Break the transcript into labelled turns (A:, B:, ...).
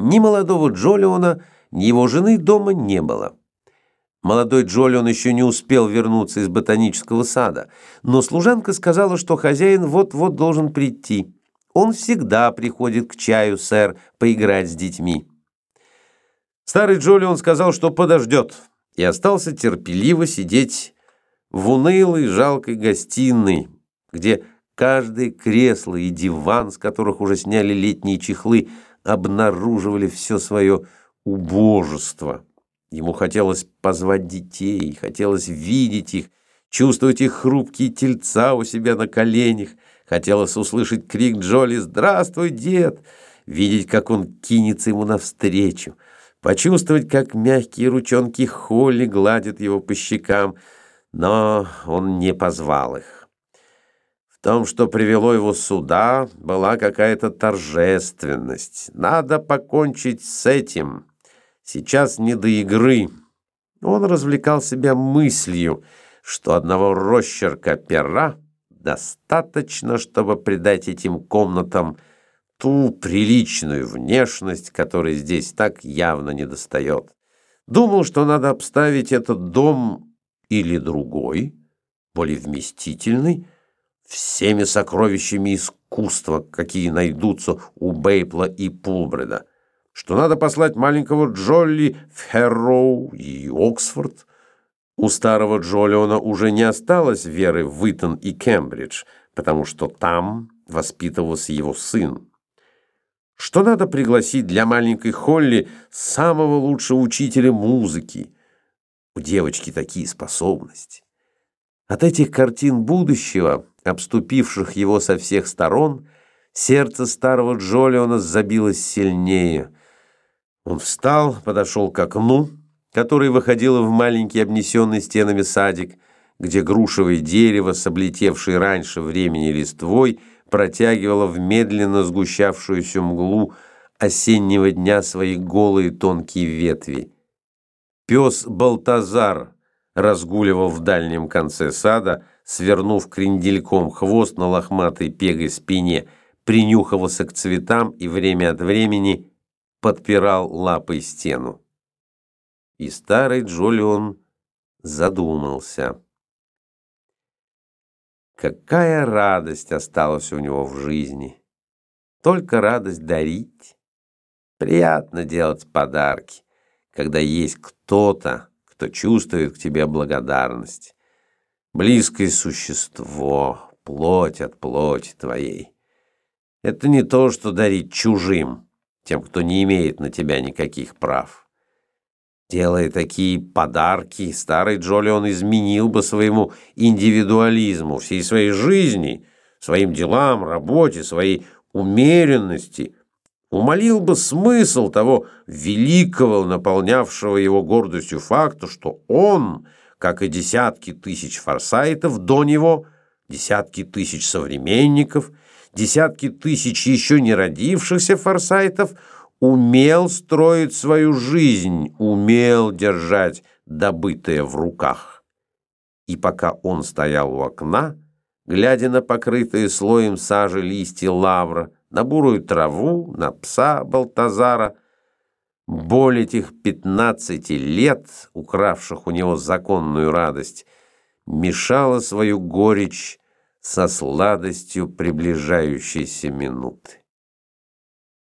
A: Ни молодого Джолиона, ни его жены дома не было. Молодой Джолион еще не успел вернуться из ботанического сада, но служанка сказала, что хозяин вот-вот должен прийти. Он всегда приходит к чаю, сэр, поиграть с детьми. Старый Джолион сказал, что подождет, и остался терпеливо сидеть в унылой жалкой гостиной, где каждое кресло и диван, с которых уже сняли летние чехлы, обнаруживали все свое убожество. Ему хотелось позвать детей, хотелось видеть их, чувствовать их хрупкие тельца у себя на коленях, хотелось услышать крик Джоли «Здравствуй, дед!», видеть, как он кинется ему навстречу, почувствовать, как мягкие ручонки Холли гладят его по щекам, но он не позвал их. Том, что привело его сюда, была какая-то торжественность. Надо покончить с этим. Сейчас не до игры. Он развлекал себя мыслью, что одного росчерка пера достаточно, чтобы придать этим комнатам ту приличную внешность, которой здесь так явно недостает. Думал, что надо обставить этот дом или другой, более вместительный, всеми сокровищами искусства, какие найдутся у Бейпла и Пулбреда, что надо послать маленького Джолли в Хэрроу и Оксфорд. У старого Джолиона уже не осталось веры в Уитон и Кембридж, потому что там воспитывался его сын. Что надо пригласить для маленькой Холли самого лучшего учителя музыки. У девочки такие способности. От этих картин будущего обступивших его со всех сторон, сердце старого Джолиона забилось сильнее. Он встал, подошел к окну, которое выходило в маленький обнесенный стенами садик, где грушевое дерево, с облетевшей раньше времени листвой, протягивало в медленно сгущавшуюся мглу осеннего дня свои голые тонкие ветви. Пес Балтазар разгуливал в дальнем конце сада, свернув крендельком хвост на лохматой пегой спине, принюхивался к цветам и время от времени подпирал лапой стену. И старый Джолион задумался. Какая радость осталась у него в жизни. Только радость дарить. Приятно делать подарки, когда есть кто-то, кто чувствует к тебе благодарность близкое существо, плоть от плоти твоей. Это не то, что дарить чужим, тем, кто не имеет на тебя никаких прав. Делая такие подарки, старый Джолион изменил бы своему индивидуализму, всей своей жизни, своим делам, работе, своей умеренности, умолил бы смысл того великого, наполнявшего его гордостью факта, что он — как и десятки тысяч форсайтов до него, десятки тысяч современников, десятки тысяч еще не родившихся форсайтов, умел строить свою жизнь, умел держать добытое в руках. И пока он стоял у окна, глядя на покрытые слоем сажи листья лавра, на бурую траву, на пса Балтазара, Боль этих пятнадцати лет, укравших у него законную радость, мешала свою горечь со сладостью приближающейся минуты.